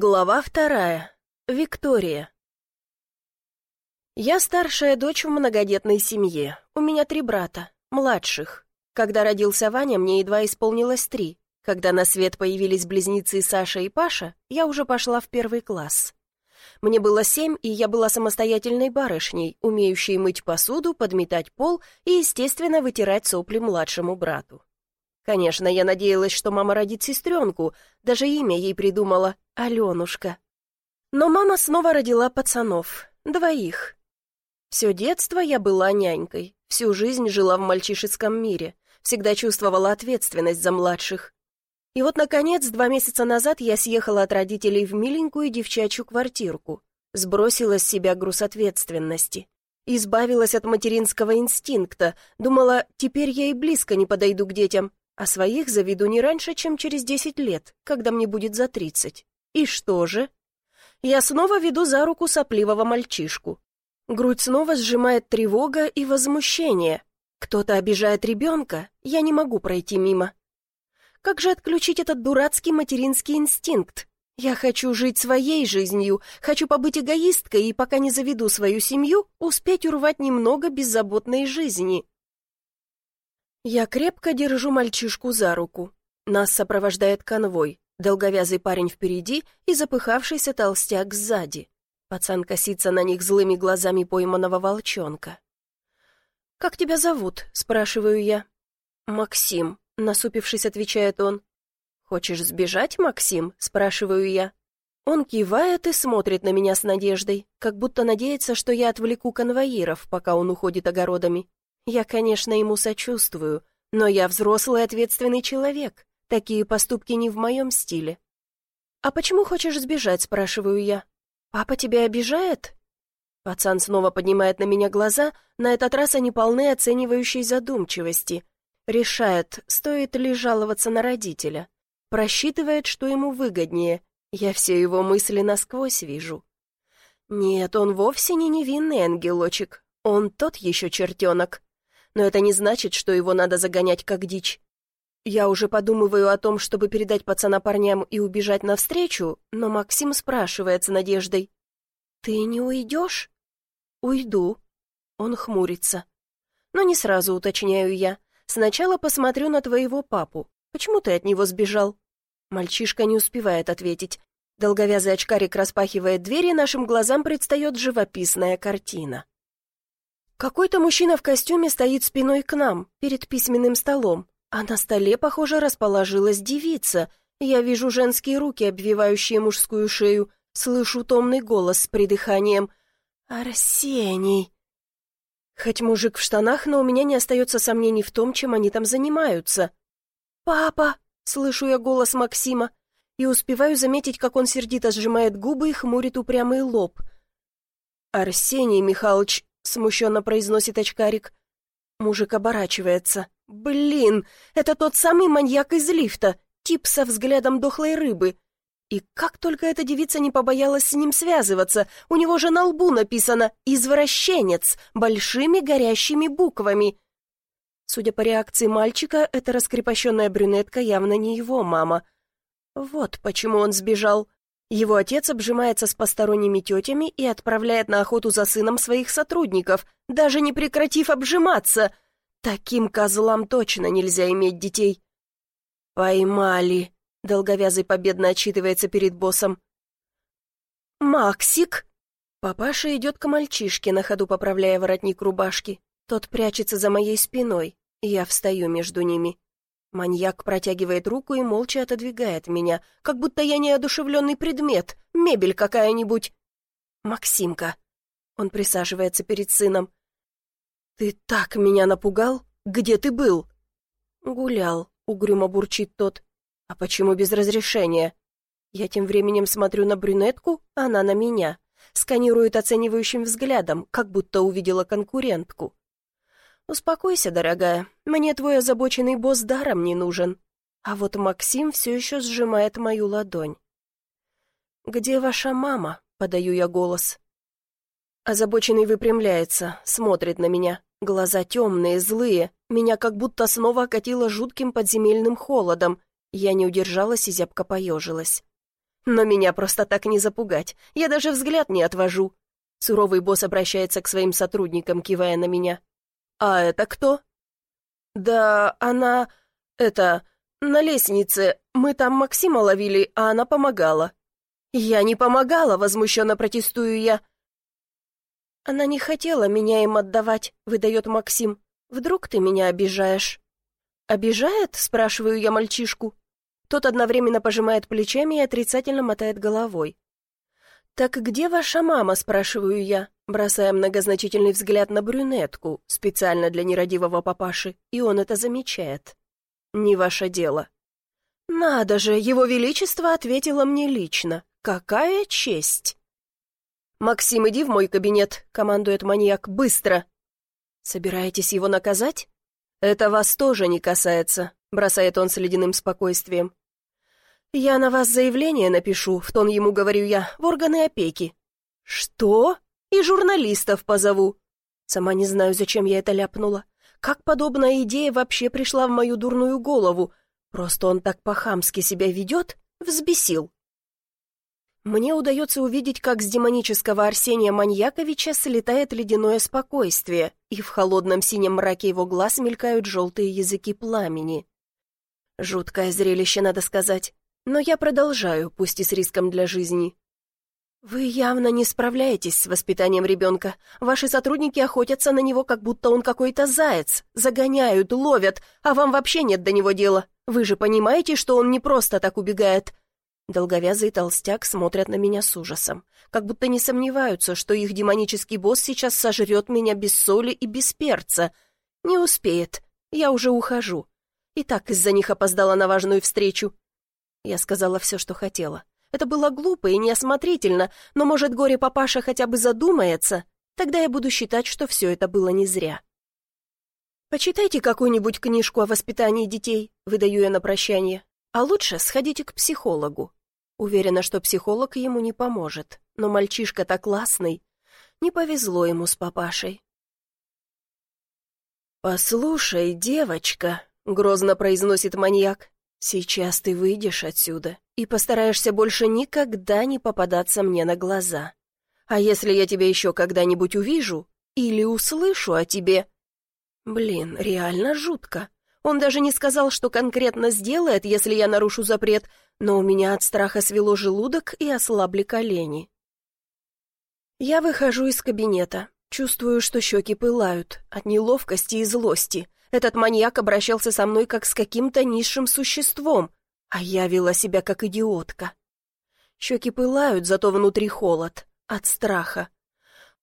Глава вторая. Виктория. Я старшая дочь в многодетной семье. У меня три брата, младших. Когда родился Ваня, мне едва исполнилось три. Когда на свет появились близнецы Саша и Паша, я уже пошла в первый класс. Мне было семь, и я была самостоятельной барышней, умеющей мыть посуду, подметать пол и, естественно, вытирать сопли младшему брату. Конечно, я надеялась, что мама родит сестренку, даже имя ей придумала — Аленушка. Но мама снова родила пацанов, двоих. Все детство я была нянькой, всю жизнь жила в мальчишеском мире, всегда чувствовала ответственность за младших. И вот, наконец, два месяца назад я съехала от родителей в миленькую девчачью квартирку, сбросила с себя груз ответственности. Избавилась от материнского инстинкта, думала, теперь я и близко не подойду к детям, а своих заведу не раньше, чем через десять лет, когда мне будет за тридцать. И что же? Я снова веду за руку сопливого мальчишку. Грудь снова сжимает тревога и возмущение. Кто-то обижает ребенка, я не могу пройти мимо. Как же отключить этот дурацкий материнский инстинкт? Я хочу жить своей жизнью, хочу побыть эгоисткой и, пока не заведу свою семью, успеть урвать немного беззаботной жизни. Я крепко держу мальчишку за руку. Нас сопровождает конвой, долговязый парень впереди и запыхавшийся толстяк сзади. Пацан косится на них злыми глазами пойманного волчонка. «Как тебя зовут?» — спрашиваю я. «Максим», — насупившись, отвечает он. «Хочешь сбежать, Максим?» — спрашиваю я. Он кивает и смотрит на меня с надеждой, как будто надеется, что я отвлеку конвоиров, пока он уходит огородами. Я, конечно, ему сочувствую, но я взрослый ответственный человек. Такие поступки не в моем стиле. «А почему хочешь сбежать?» — спрашиваю я. «Папа тебя обижает?» Пацан снова поднимает на меня глаза, на этот раз они полны оценивающей задумчивости. Решает, стоит ли жаловаться на родителя. Просчитывает, что ему выгоднее. Я все его мысли насквозь вижу. Нет, он вовсе не невинный ангелочек. Он тот еще чертенок но это не значит, что его надо загонять как дичь. Я уже подумываю о том, чтобы передать пацана парням и убежать навстречу, но Максим спрашивает с надеждой. «Ты не уйдешь?» «Уйду». Он хмурится. Но не сразу уточняю я. Сначала посмотрю на твоего папу. Почему ты от него сбежал?» Мальчишка не успевает ответить. Долговязый очкарик распахивает дверь, и нашим глазам предстает живописная картина. Какой-то мужчина в костюме стоит спиной к нам, перед письменным столом, а на столе, похоже, расположилась девица. Я вижу женские руки, обвивающие мужскую шею, слышу томный голос с придыханием. «Арсений!» Хоть мужик в штанах, но у меня не остается сомнений в том, чем они там занимаются. «Папа!» — слышу я голос Максима и успеваю заметить, как он сердито сжимает губы и хмурит упрямый лоб. «Арсений Михайлович, смущенно произносит очкарик. Мужик оборачивается. «Блин, это тот самый маньяк из лифта, тип со взглядом дохлой рыбы. И как только эта девица не побоялась с ним связываться, у него же на лбу написано «Извращенец» большими горящими буквами. Судя по реакции мальчика, эта раскрепощенная брюнетка явно не его мама. Вот почему он сбежал. Его отец обжимается с посторонними тетями и отправляет на охоту за сыном своих сотрудников, даже не прекратив обжиматься. Таким козлам точно нельзя иметь детей. «Поймали», — долговязый победно отчитывается перед боссом. «Максик!» Папаша идет к мальчишке, на ходу поправляя воротник рубашки. Тот прячется за моей спиной. Я встаю между ними. Маньяк протягивает руку и молча отодвигает меня, как будто я неодушевленный предмет, мебель какая-нибудь. «Максимка». Он присаживается перед сыном. «Ты так меня напугал? Где ты был?» «Гулял», — угрюмо бурчит тот. «А почему без разрешения?» Я тем временем смотрю на брюнетку, она на меня. Сканирует оценивающим взглядом, как будто увидела конкурентку. «Успокойся, дорогая, мне твой озабоченный босс даром не нужен». А вот Максим все еще сжимает мою ладонь. «Где ваша мама?» — подаю я голос. Озабоченный выпрямляется, смотрит на меня. Глаза темные, злые. Меня как будто снова окатило жутким подземельным холодом. Я не удержалась и зябко поежилась. Но меня просто так не запугать. Я даже взгляд не отвожу. Суровый босс обращается к своим сотрудникам, кивая на меня. «А это кто?» «Да она... это... на лестнице. Мы там Максима ловили, а она помогала». «Я не помогала», — возмущенно протестую я. «Она не хотела меня им отдавать», — выдает Максим. «Вдруг ты меня обижаешь?» «Обижает?» — спрашиваю я мальчишку. Тот одновременно пожимает плечами и отрицательно мотает головой. «Так где ваша мама?» — спрашиваю я, бросая многозначительный взгляд на брюнетку, специально для нерадивого папаши, и он это замечает. «Не ваше дело». «Надо же, его величество ответило мне лично. Какая честь!» «Максим, иди в мой кабинет», — командует маньяк, — «быстро». «Собираетесь его наказать?» «Это вас тоже не касается», — бросает он с ледяным спокойствием. «Я на вас заявление напишу», — в тон ему говорю я, — «в органы опеки». «Что? И журналистов позову». Сама не знаю, зачем я это ляпнула. Как подобная идея вообще пришла в мою дурную голову? Просто он так по-хамски себя ведет, взбесил. Мне удается увидеть, как с демонического Арсения Маньяковича слетает ледяное спокойствие, и в холодном синем мраке его глаз мелькают желтые языки пламени. Жуткое зрелище, надо сказать. Но я продолжаю, пусть и с риском для жизни. «Вы явно не справляетесь с воспитанием ребенка. Ваши сотрудники охотятся на него, как будто он какой-то заяц. Загоняют, ловят, а вам вообще нет до него дела. Вы же понимаете, что он не просто так убегает. Долговязый толстяк смотрят на меня с ужасом, как будто не сомневаются, что их демонический босс сейчас сожрет меня без соли и без перца. Не успеет, я уже ухожу. И так из-за них опоздала на важную встречу. Я сказала все, что хотела. Это было глупо и неосмотрительно, но, может, горе-папаша хотя бы задумается, тогда я буду считать, что все это было не зря. «Почитайте какую-нибудь книжку о воспитании детей», — выдаю я на прощание. «А лучше сходите к психологу. Уверена, что психолог ему не поможет, но мальчишка-то классный. Не повезло ему с папашей. «Послушай, девочка», — грозно произносит маньяк, — «сейчас ты выйдешь отсюда и постараешься больше никогда не попадаться мне на глаза. А если я тебя еще когда-нибудь увижу или услышу о тебе...» Блин, реально жутко. Он даже не сказал, что конкретно сделает, если я нарушу запрет, но у меня от страха свело желудок и ослабли колени. Я выхожу из кабинета. Чувствую, что щеки пылают от неловкости и злости. Этот маньяк обращался со мной как с каким-то низшим существом, а я вела себя как идиотка. Щеки пылают, зато внутри холод. От страха.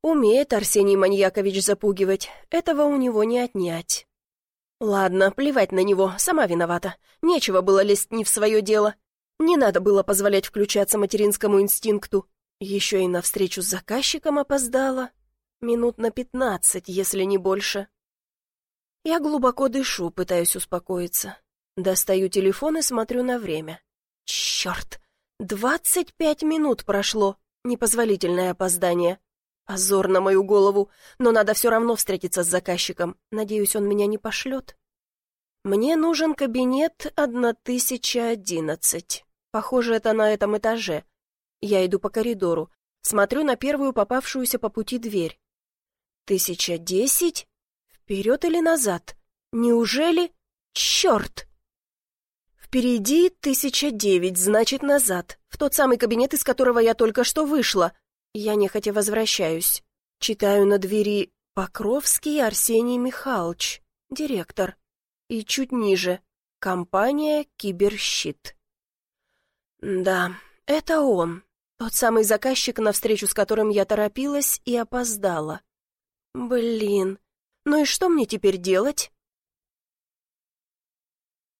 Умеет Арсений Маньякович запугивать, этого у него не отнять. Ладно, плевать на него, сама виновата. Нечего было лезть не в свое дело. Не надо было позволять включаться материнскому инстинкту. Еще и на встречу с заказчиком опоздала. Минут на пятнадцать, если не больше. Я глубоко дышу, пытаюсь успокоиться. Достаю телефон и смотрю на время. Черт! Двадцать пять минут прошло. Непозволительное опоздание. Позор на мою голову, но надо все равно встретиться с заказчиком. Надеюсь, он меня не пошлет. Мне нужен кабинет 1011. Похоже, это на этом этаже. Я иду по коридору, смотрю на первую попавшуюся по пути дверь. Тысяча десять? Вперед или назад? Неужели? Черт! Впереди тысяча девять, значит, назад, в тот самый кабинет, из которого я только что вышла. Я нехотя возвращаюсь. Читаю на двери «Покровский Арсений Михайлович, директор» и чуть ниже «Компания Киберщит». Да, это он, тот самый заказчик, на встречу с которым я торопилась и опоздала. Блин, ну и что мне теперь делать?